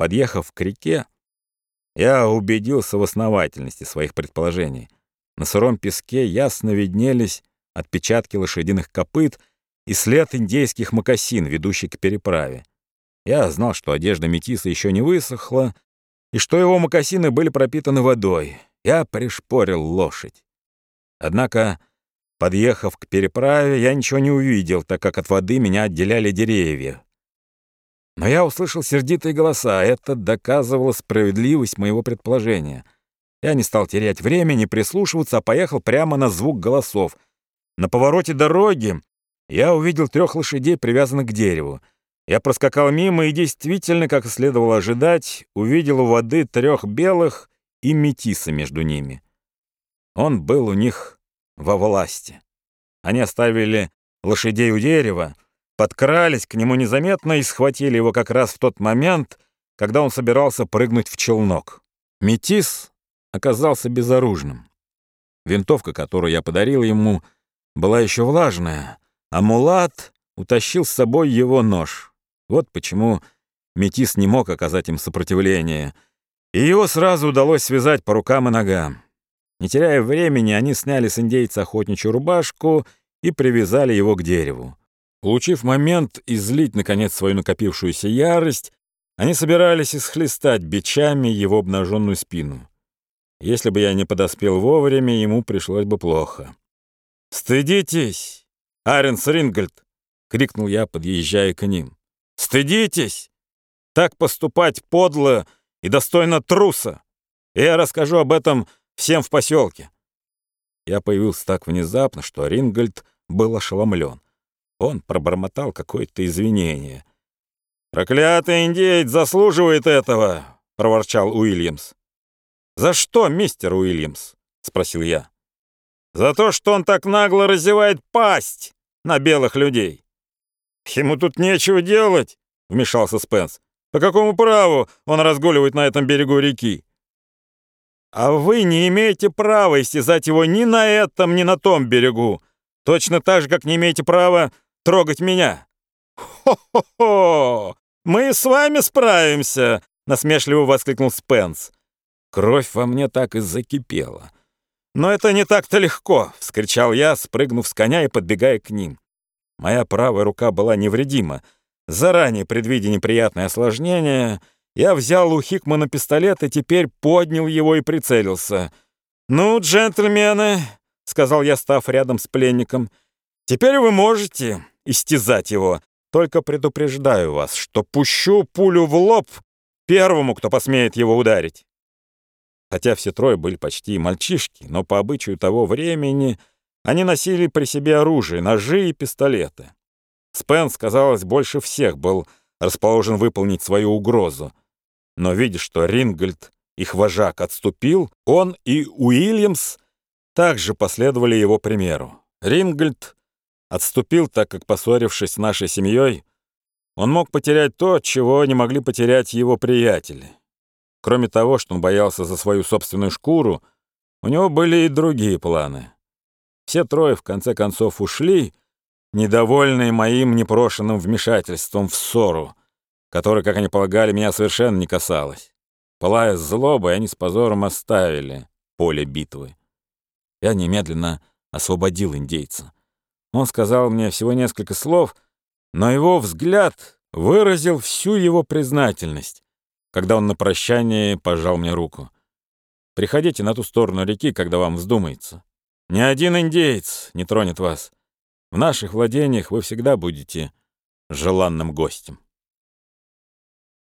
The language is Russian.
Подъехав к реке, я убедился в основательности своих предположений. На сыром песке ясно виднелись отпечатки лошадиных копыт и след индейских мокасин, ведущий к переправе. Я знал, что одежда метиса еще не высохла, и что его мокасины были пропитаны водой. Я пришпорил лошадь. Однако, подъехав к переправе, я ничего не увидел, так как от воды меня отделяли деревья. Но я услышал сердитые голоса, это доказывало справедливость моего предположения. Я не стал терять времени, прислушиваться, а поехал прямо на звук голосов. На повороте дороги я увидел трех лошадей, привязанных к дереву. Я проскакал мимо и действительно, как и следовало ожидать, увидел у воды трех белых и метиса между ними. Он был у них во власти. Они оставили лошадей у дерева, подкрались к нему незаметно и схватили его как раз в тот момент, когда он собирался прыгнуть в челнок. Метис оказался безоружным. Винтовка, которую я подарил ему, была еще влажная, а Мулат утащил с собой его нож. Вот почему Метис не мог оказать им сопротивление, и его сразу удалось связать по рукам и ногам. Не теряя времени, они сняли с индейца охотничью рубашку и привязали его к дереву. Получив момент излить, наконец, свою накопившуюся ярость, они собирались исхлестать бичами его обнаженную спину. Если бы я не подоспел вовремя, ему пришлось бы плохо. «Стыдитесь, Аренс Рингольд!» — крикнул я, подъезжая к ним. «Стыдитесь! Так поступать подло и достойно труса! И я расскажу об этом всем в поселке. Я появился так внезапно, что Рингольд был ошеломлен. Он пробормотал какое-то извинение. «Проклятый индейец заслуживает этого!» — проворчал Уильямс. «За что, мистер Уильямс?» — спросил я. «За то, что он так нагло разевает пасть на белых людей». «Ему тут нечего делать», — вмешался Спенс. «По какому праву он разгуливает на этом берегу реки?» А вы не имеете права истязать его ни на этом, ни на том берегу. Точно так же, как не имеете права трогать меня. Хо-хо-хо! Мы с вами справимся, насмешливо воскликнул Спенс. Кровь во мне так и закипела. «Но это не так-то легко!» — вскричал я, спрыгнув с коня и подбегая к ним. Моя правая рука была невредима. Заранее предвидя неприятное осложнение, я взял у Хикмана пистолет и теперь поднял его и прицелился. «Ну, джентльмены», — сказал я, став рядом с пленником, — «теперь вы можете истязать его. Только предупреждаю вас, что пущу пулю в лоб первому, кто посмеет его ударить». Хотя все трое были почти мальчишки, но по обычаю того времени они носили при себе оружие, ножи и пистолеты. Спенс, казалось, больше всех был расположен выполнить свою угрозу. Но видя, что Рингольд, их вожак, отступил, он и Уильямс также последовали его примеру. Рингольд отступил, так как, поссорившись с нашей семьей, он мог потерять то, чего не могли потерять его приятели. Кроме того, что он боялся за свою собственную шкуру, у него были и другие планы. Все трое, в конце концов, ушли, недовольные моим непрошенным вмешательством в ссору, которая, как они полагали, меня совершенно не касалась. Пылая злобой, они с позором оставили поле битвы. Я немедленно освободил индейца. Он сказал мне всего несколько слов, но его взгляд выразил всю его признательность, когда он на прощание пожал мне руку. «Приходите на ту сторону реки, когда вам вздумается. Ни один индейец не тронет вас. В наших владениях вы всегда будете желанным гостем».